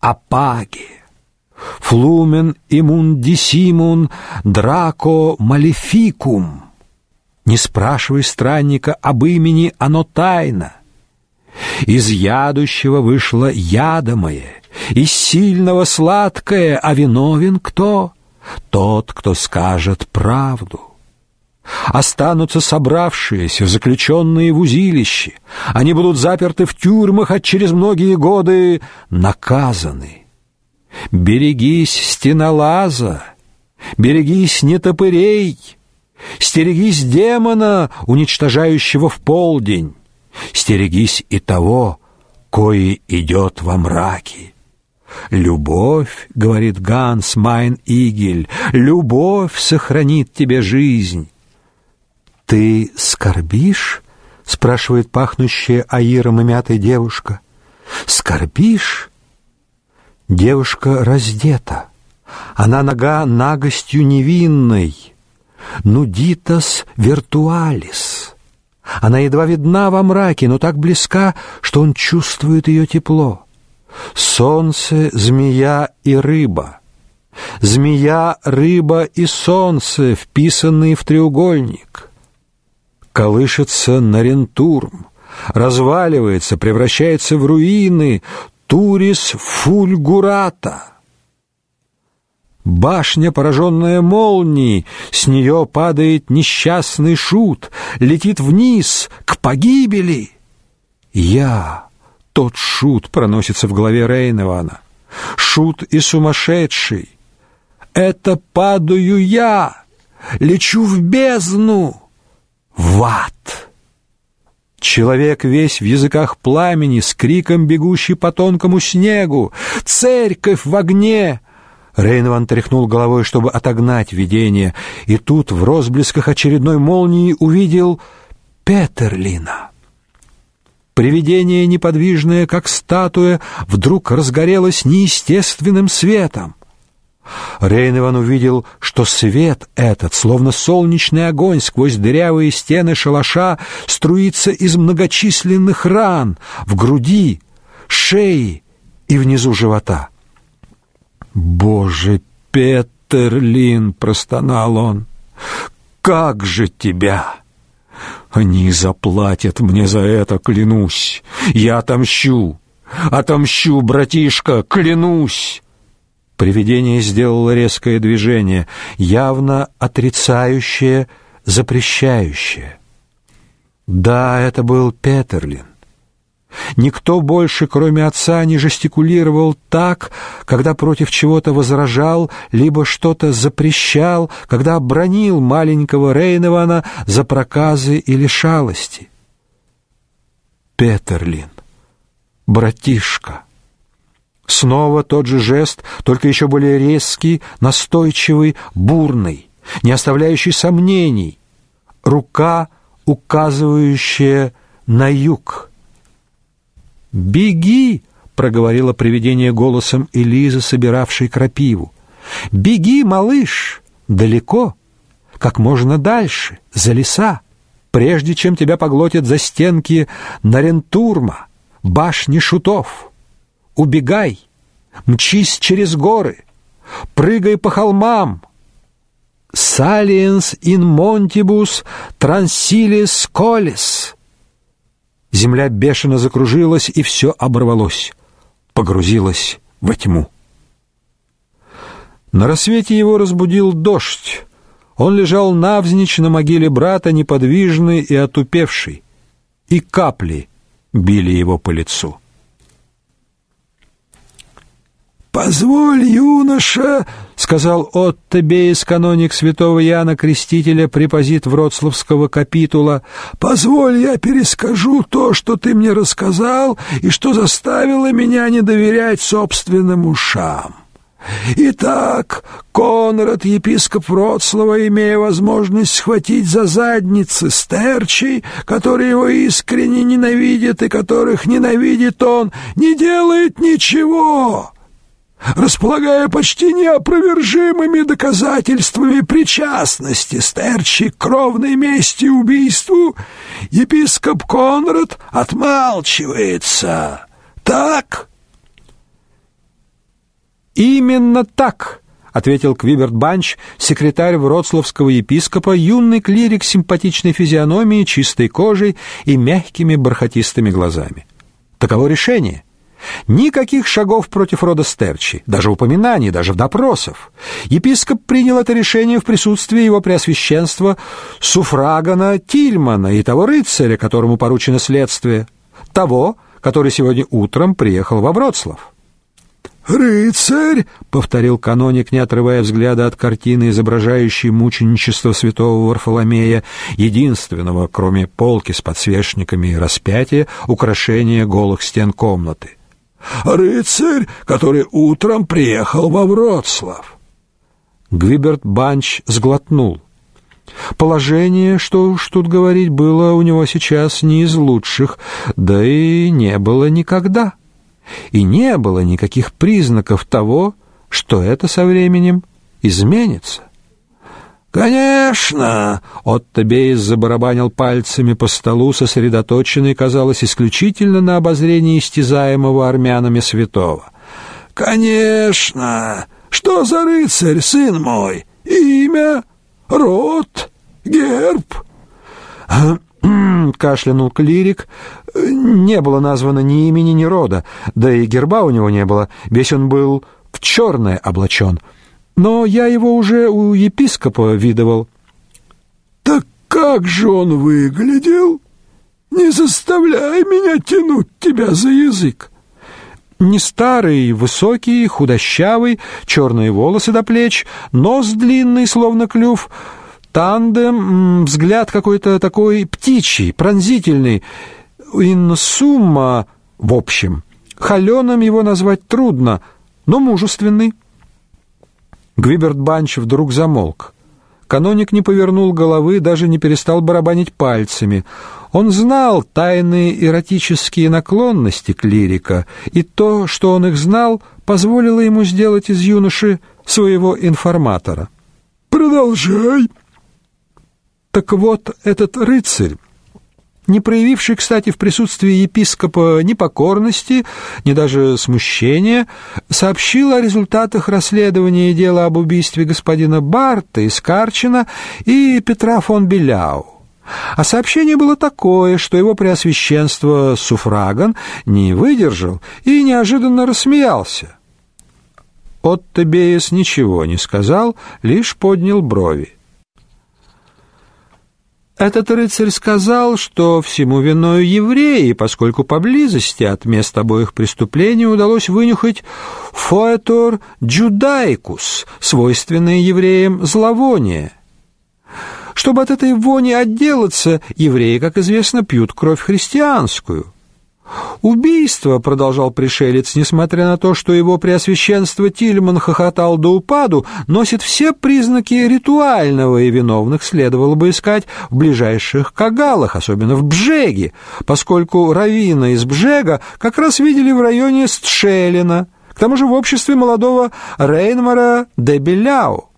апаге. Флумен имундисимун драко малефикум. Не спрашивай странника об имени, оно тайна. Из ядущего вышло ядомое, из сильного сладкое, а виновен кто? Тот, кто скажет правду. Останутся собравшиеся, заключенные в узилище. Они будут заперты в тюрьмах, а через многие годы наказаны. Берегись стенолаза, берегись нетопырей, стерегись демона, уничтожающего в полдень, стерегись и того, кое идет во мраке. Любовь, говорит Ганс Майн Игель, любовь сохранит тебе жизнь. Ты скорбишь? спрашивает пахнущая аиром и мятой девушка. Скорбишь? Девушка раздета. Она нога нагостью невинной. Нудитас виртуалис. Она едва видна во мраке, но так близка, что он чувствует ее тепло. Солнце, змея и рыба. Змея, рыба и солнце, вписанные в треугольник. Колышется Нарентурм, разваливается, превращается в руины, Турис фульгурата. Башня, пораженная молнией, с нее падает несчастный шут, летит вниз, к погибели. Я, тот шут, проносится в голове Рейневана. Шут и сумасшедший. Это падаю я, лечу в бездну, в ад. Человек весь в языках пламени, с криком бегущий по тонкому снегу. «Церковь в огне!» Рейнван тряхнул головой, чтобы отогнать видение, и тут в розблесках очередной молнии увидел Петерлина. Привидение неподвижное, как статуя, вдруг разгорелось неестественным светом. Рейневан увидел, что свет этот, словно солнечный огонь сквозь дырявые стены шалаша, струится из многочисленных ран в груди, шее и внизу живота. «Боже, Петерлин!» — простонал он. «Как же тебя!» «Они заплатят мне за это, клянусь! Я отомщу! Отомщу, братишка, клянусь!» Привидение сделало резкое движение, явно отрицающее, запрещающее. Да, это был Петерлин. Никто больше, кроме отца, не жестикулировал так, когда против чего-то возражал, либо что-то запрещал, когда бронил маленького Рейнована за проказы или шалости. Петерлин, братишка. Снова тот же жест, только еще более резкий, настойчивый, бурный, не оставляющий сомнений. Рука, указывающая на юг. «Беги!» — проговорило привидение голосом Элизы, собиравшей крапиву. «Беги, малыш! Далеко, как можно дальше, за леса, прежде чем тебя поглотят за стенки Нарентурма, башни шутов!» убегай, мчись через горы, прыгай по холмам. Saliens in montibus transilis colis. Земля бешено закружилась, и все оборвалось, погрузилось во тьму. На рассвете его разбудил дождь. Он лежал навзничь на могиле брата, неподвижный и отупевший, и капли били его по лицу. «Позволь, юноша!» — сказал Отто Бейс, каноник святого Яна Крестителя, препозит Вроцлавского капитула. «Позволь, я перескажу то, что ты мне рассказал, и что заставило меня не доверять собственным ушам». Итак, Конрад, епископ Вроцлава, имея возможность схватить за задницы стерчей, которые его искренне ненавидят и которых ненавидит он, не делает ничего располагая почти неопровержимыми доказательствами причастности Стерчи к кровной мести убийству, епископ Конрад отмалчивается. Так? Именно так, ответил Квиберт Банч, секретарь Вроцлавского епископа, юный клирик симпатичной физиономией, чистой кожей и мягкими бархатистыми глазами. Таково решение. Никаких шагов против рода Стерчи, даже упоминаний, даже допросов. Епископ принял это решение в присутствии его преосвященства суфрагана Тильмана и того рыцаря, которому поручено следствие, того, который сегодня утром приехал во Вроцлав. «Рыцарь!» — повторил каноник, не отрывая взгляда от картины, изображающей мученичество святого Варфоломея, единственного, кроме полки с подсвечниками и распятия, украшения голых стен комнаты. «Рыцарь, который утром приехал во Вроцлав!» Гвиберт Банч сглотнул. Положение, что уж тут говорить, было у него сейчас не из лучших, да и не было никогда и не было никаких признаков того, что это со временем изменится. «Конечно!» — Отто Бейс забарабанил пальцами по столу, сосредоточенный, казалось, исключительно на обозрении истязаемого армянами святого. «Конечно! Что за рыцарь, сын мой? Имя? Род? Герб?» кашлянул клирик. Не было названо ни имени, ни рода, да и герба у него не было, весь он был в черное облачен. Но я его уже у епископа видывал. Так как же он выглядел? Не заставляй меня тянуть тебя за язык. Не старый, высокий, худощавый, черные волосы до плеч, нос длинный, словно клюв — Тандем, взгляд какой-то такой птичий, пронзительный. Инсумма, в общем. Холеным его назвать трудно, но мужественный. Гвиберт Банч вдруг замолк. Каноник не повернул головы, даже не перестал барабанить пальцами. Он знал тайные эротические наклонности клирика, и то, что он их знал, позволило ему сделать из юноши своего информатора. «Продолжай», так вот, этот рыцарь, не проявивший, кстати, в присутствии епископа ни покорности, ни даже смущения, сообщил о результатах расследования дела об убийстве господина Барта из Карчина и Петра фон Беляу. А сообщение было такое, что его преосвященство Суфраган не выдержал и неожиданно рассмеялся. Отто Беес ничего не сказал, лишь поднял брови. Этот рыцарь сказал, что всему виною евреи, поскольку поблизости от мест обоих преступлений удалось вынюхать фоэтор джудаикус, свойственное евреям зловоние. Чтобы от этой вони отделаться, евреи, как известно, пьют кровь христианскую – Убийство, продолжал пришелец, несмотря на то, что его преосвященство Тильман хохотал до упаду, носит все признаки ритуального, и виновных следовало бы искать в ближайших кагалах, особенно в Бжеге, поскольку равина из Бжега как раз видели в районе Стшелина, к тому же в обществе молодого Рейнмара де Беляу,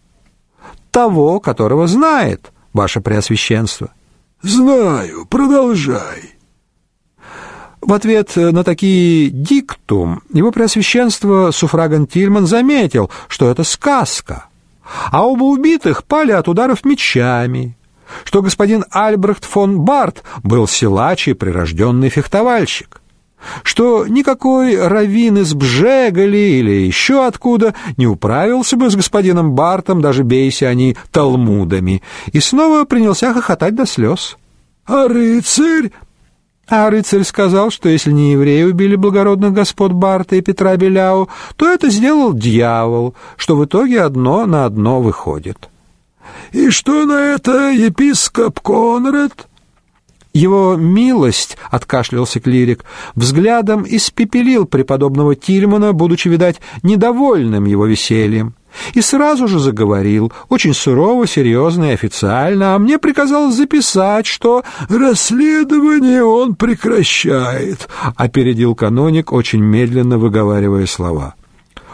того, которого знает ваше преосвященство. «Знаю, продолжай». В ответ на такие диктум его преосвященство Суфраган Тильман заметил, что это сказка, а оба убитых пали от ударов мечами, что господин Альбрехт фон Барт был силач и прирожденный фехтовальщик, что никакой раввин из Бжегали или еще откуда не управился бы с господином Бартом, даже бейся они талмудами, и снова принялся хохотать до слез. «А рыцарь?» А рыцарь сказал, что если не евреи убили благородных господ Барта и Петра Беляу, то это сделал дьявол, что в итоге одно на одно выходит. «И что на это епископ Конрад?» Его милость, — откашлялся клирик, — взглядом испепелил преподобного Тильмана, будучи, видать, недовольным его весельем. И сразу же заговорил, очень сурово, серьезно и официально, а мне приказалось записать, что расследование он прекращает, — опередил каноник, очень медленно выговаривая слова.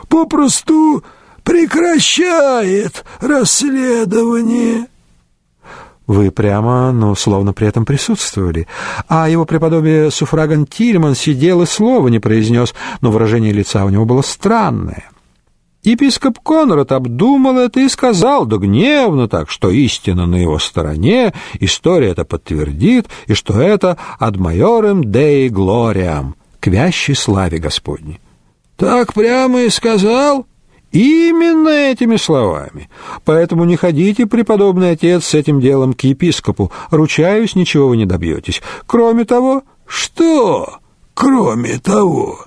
Попросту прекращает расследование. Вы прямо, ну, словно при этом присутствовали. А его преподобие Суфраган Тильман сидел и слова не произнес, но выражение лица у него было странное. Епископ Конрад обдумал это и сказал, да гневно так, что истина на его стороне, история это подтвердит, и что это ad majorem Dei gloriam, к вящей славе Господней. Так прямо и сказал? Именно этими словами. Поэтому не ходите, преподобный отец, с этим делом к епископу. Ручаюсь, ничего вы не добьетесь. Кроме того... Что? Кроме того...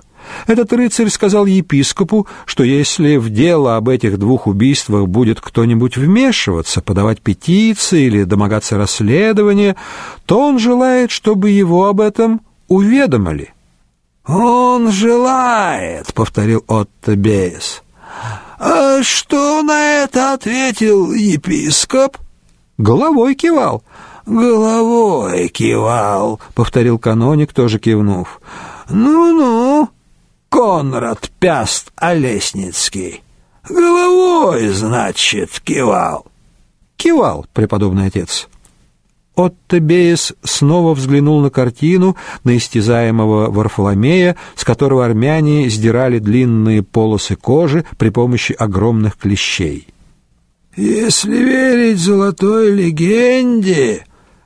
Этот рыцарь сказал епископу, что если в дело об этих двух убийствах будет кто-нибудь вмешиваться, подавать петиции или домогаться расследования, то он желает, чтобы его об этом уведомили. «Он желает», — повторил Отто Бейс. «А что на это ответил епископ?» «Головой кивал». «Головой кивал», — повторил каноник, тоже кивнув. «Ну-ну, Конрад Пяст Олесницкий. Головой, значит, кивал». «Кивал, преподобный отец». Отто Бейс снова взглянул на картину на истязаемого Варфоломея, с которого армяне сдирали длинные полосы кожи при помощи огромных клещей. «Если верить золотой легенде...»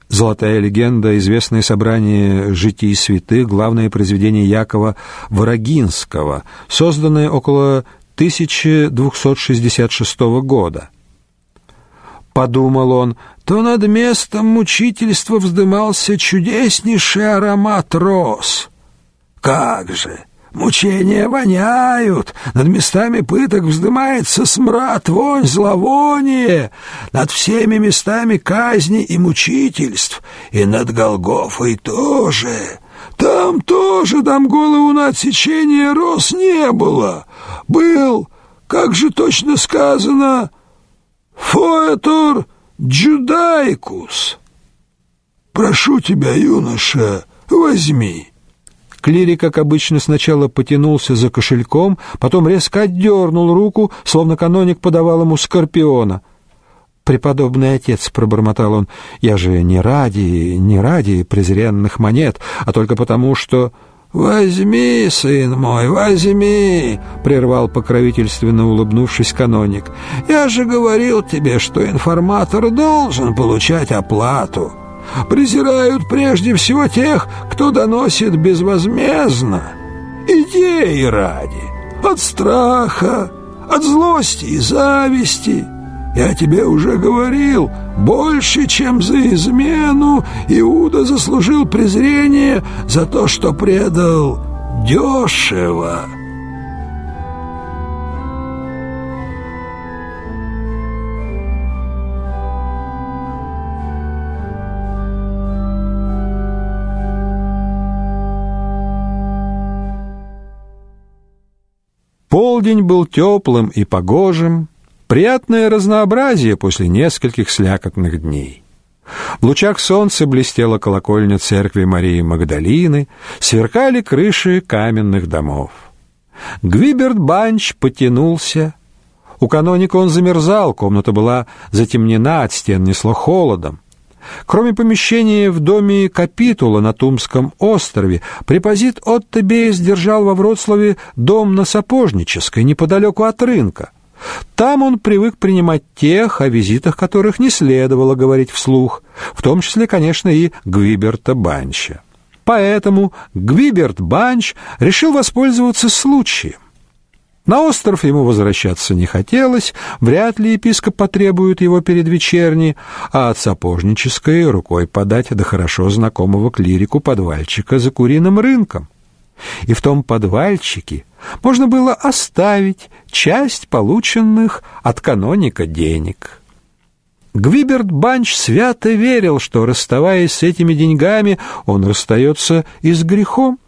Золотая легенда, известное собрание житий святых, главное произведение Якова Ворогинского, созданное около 1266 года. Подумал он, то над местом мучительства вздымался чудеснейший аромат роз. Как же! Мучения воняют, над местами пыток вздымается смрад, вонь, зловоние, над всеми местами казни и мучительств, и над Голгофой тоже. Там тоже, там голову на отсечение роз не было. Был, как же точно сказано, фоэтор Джудайкус. Прошу тебя, юноша, возьми. Клирик, как обычно, сначала потянулся за кошельком, потом резко отдернул руку, словно каноник подавал ему скорпиона. «Преподобный отец», — пробормотал он, — «я же не ради, не ради презренных монет, а только потому, что...» «Возьми, сын мой, возьми!» — прервал покровительственно улыбнувшись каноник. «Я же говорил тебе, что информатор должен получать оплату. Презирают прежде всего тех, кто доносит безвозмездно. Идеи ради, от страха, от злости и зависти». Я тебе уже говорил, больше, чем за измену, Иуда заслужил презрение за то, что предал дешево. Полдень был теплым и погожим, Приятное разнообразие после нескольких слякотных дней. В лучах солнца блестела колокольня церкви Марии Магдалины, сверкали крыши каменных домов. Гвиберт Банч потянулся. У каноника он замерзал, комната была затемнена, от стен несло холодом. Кроме помещения в доме капитула на Тумском острове, препозит Отто Бейс держал во Вроцлаве дом на Сапожнической, неподалеку от рынка. Там он привык принимать тех, о визитах которых не следовало говорить вслух, в том числе, конечно, и Гвиберта Банча. Поэтому Гвиберт Банч решил воспользоваться случаем. На остров ему возвращаться не хотелось, вряд ли епископ потребует его перед вечерней, а от сапожнической рукой подать до хорошо знакомого клирику подвальчика за куриным рынком и в том подвальчике можно было оставить часть полученных от каноника денег. Гвиберт Банч свято верил, что, расставаясь с этими деньгами, он расстается и с грехом.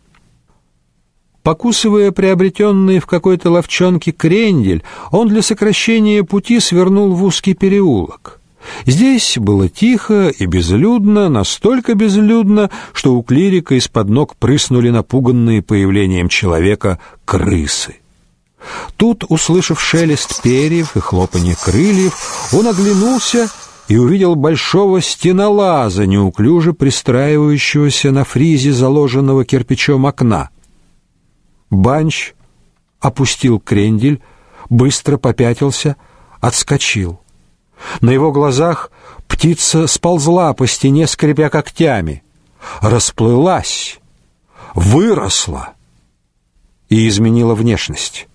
Покусывая приобретенный в какой-то ловчонке крендель, он для сокращения пути свернул в узкий переулок. Здесь было тихо и безлюдно, настолько безлюдно, что у клирика из-под ног прыснули напуганные появлением человека крысы. Тут, услышав шелест перьев и хлопанье крыльев, он оглянулся и увидел большого стенолаза, неуклюже пристраивающегося на фризе заложенного кирпичом окна. Банч опустил крендель, быстро попятился, отскочил. На его глазах птица сползла по стене, скрипя когтями, расплылась, выросла и изменила внешность.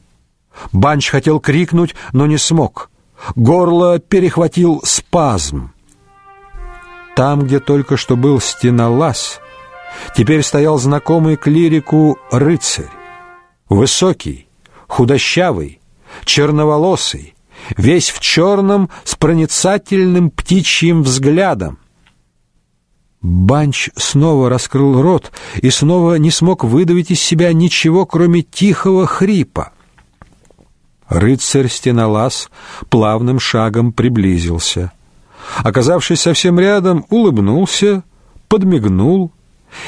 Банч хотел крикнуть, но не смог. Горло перехватил спазм. Там, где только что был стенолаз, теперь стоял знакомый клирику рыцарь. Высокий, худощавый, черноволосый, весь в черном с проницательным птичьим взглядом. Банч снова раскрыл рот и снова не смог выдавить из себя ничего, кроме тихого хрипа. Рыцарь-стенолаз плавным шагом приблизился. Оказавшись совсем рядом, улыбнулся, подмигнул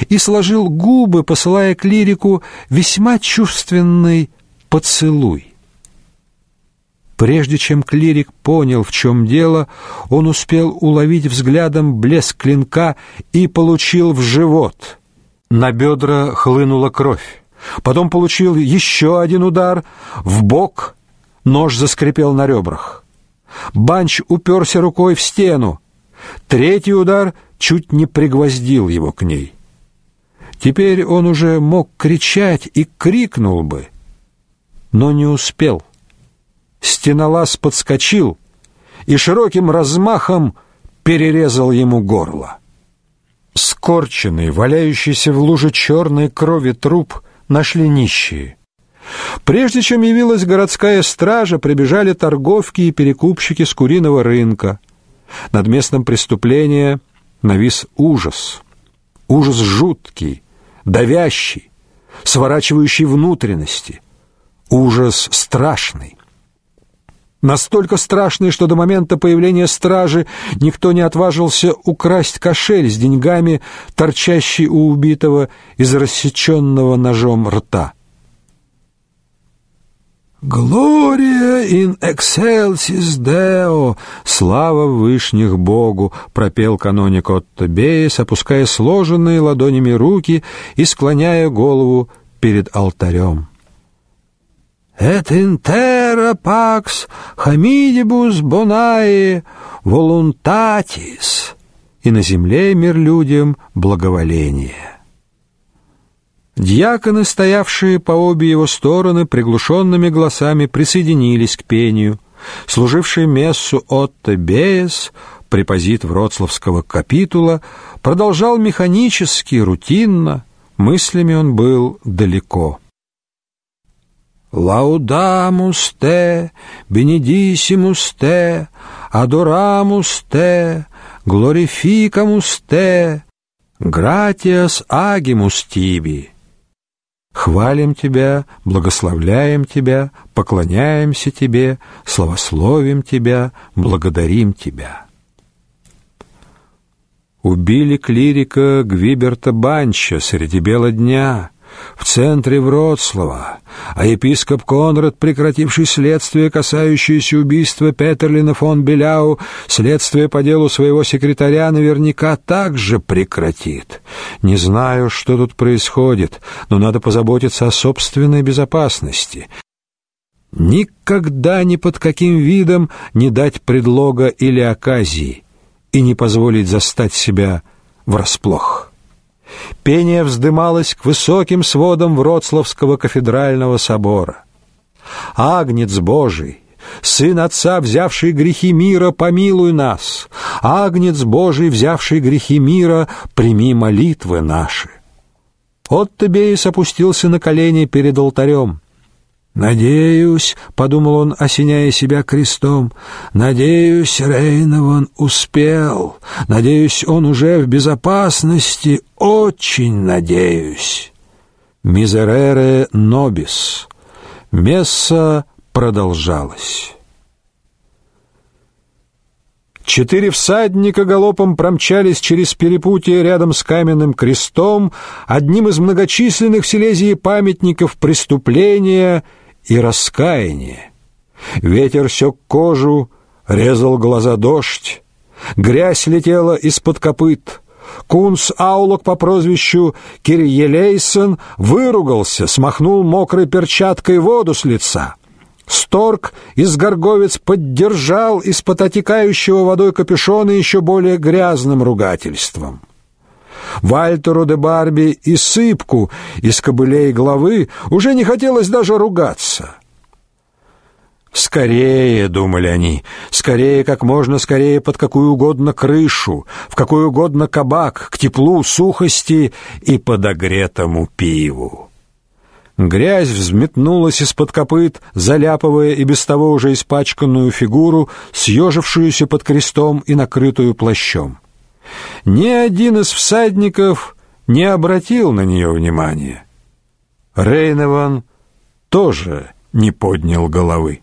и сложил губы, посылая клирику весьма чувственный поцелуй. Прежде чем клирик понял, в чем дело, он успел уловить взглядом блеск клинка и получил в живот. На бедра хлынула кровь. Потом получил еще один удар в бок, нож заскрипел на ребрах. Банч уперся рукой в стену. Третий удар чуть не пригвоздил его к ней. Теперь он уже мог кричать и крикнул бы, но не успел. Стенолаз подскочил и широким размахом перерезал ему горло. Скорченный, валяющийся в луже черной крови труп нашли нищие. Прежде чем явилась городская стража, прибежали торговки и перекупщики с куриного рынка. Над местом преступления навис ужас. Ужас жуткий, давящий, сворачивающий внутренности. Ужас страшный. Настолько страшный, что до момента появления стражи никто не отважился украсть кошель с деньгами, торчащий у убитого из рассеченного ножом рта. «Глория in excelsis Deo!» «Слава вышних Богу!» — пропел каноник Отто Бейс, опуская сложенные ладонями руки и склоняя голову перед алтарем. «Et in terra pax hamidibus bonae voluntatis!» «И на земле мир людям благоволение!» Дьяконы, стоявшие по обе его стороны, приглушенными голосами присоединились к пению. Служивший мессу Отто Беес, препозит Вроцлавского капитула, продолжал механически, рутинно, мыслями он был далеко. «Лаудамус те, бенедисимус те, адорамус те, глорификамус те, гратиас агимус тиби». Хвалим Тебя, благословляем Тебя, поклоняемся Тебе, славословим Тебя, благодарим Тебя. Убили клирика Гвиберта Банча среди бела дня, в центре Вроцлава, а епископ Конрад, прекративший следствие, касающееся убийства Петерлина фон Беляу, следствие по делу своего секретаря наверняка также прекратит. Не знаю, что тут происходит, но надо позаботиться о собственной безопасности. Никогда ни под каким видом не дать предлога или оказии и не позволить застать себя врасплох. Пение вздымалось к высоким сводам Вроцлавского кафедрального собора. «Агнец Божий, Сын Отца, взявший грехи мира, помилуй нас! Агнец Божий, взявший грехи мира, прими молитвы наши!» Отто Бейс опустился на колени перед алтарем. «Надеюсь», — подумал он, осеняя себя крестом, — «надеюсь, Рейнован успел, надеюсь, он уже в безопасности, очень надеюсь». «Мизерере нобис». Месса продолжалась. Четыре всадника галопом промчались через перепутье рядом с каменным крестом, одним из многочисленных в Силезии памятников преступления — и раскаяние. Ветер сёк кожу, резал глаза дождь, грязь летела из-под копыт. Кунс Аулок по прозвищу Кирьелейсон выругался, смахнул мокрой перчаткой воду с лица. Сторг из горговец поддержал из-под отекающего водой капюшона еще более грязным ругательством. Вальтеру де Барби и Сыпку из кобылей главы уже не хотелось даже ругаться. Скорее, думали они, скорее, как можно скорее под какую угодно крышу, в какой угодно кабак, к теплу, сухости и подогретому пиву. Грязь взметнулась из-под копыт, заляпывая и без того уже испачканную фигуру, съежившуюся под крестом и накрытую плащом. Ни один из всадников не обратил на нее внимания. Рейневан тоже не поднял головы.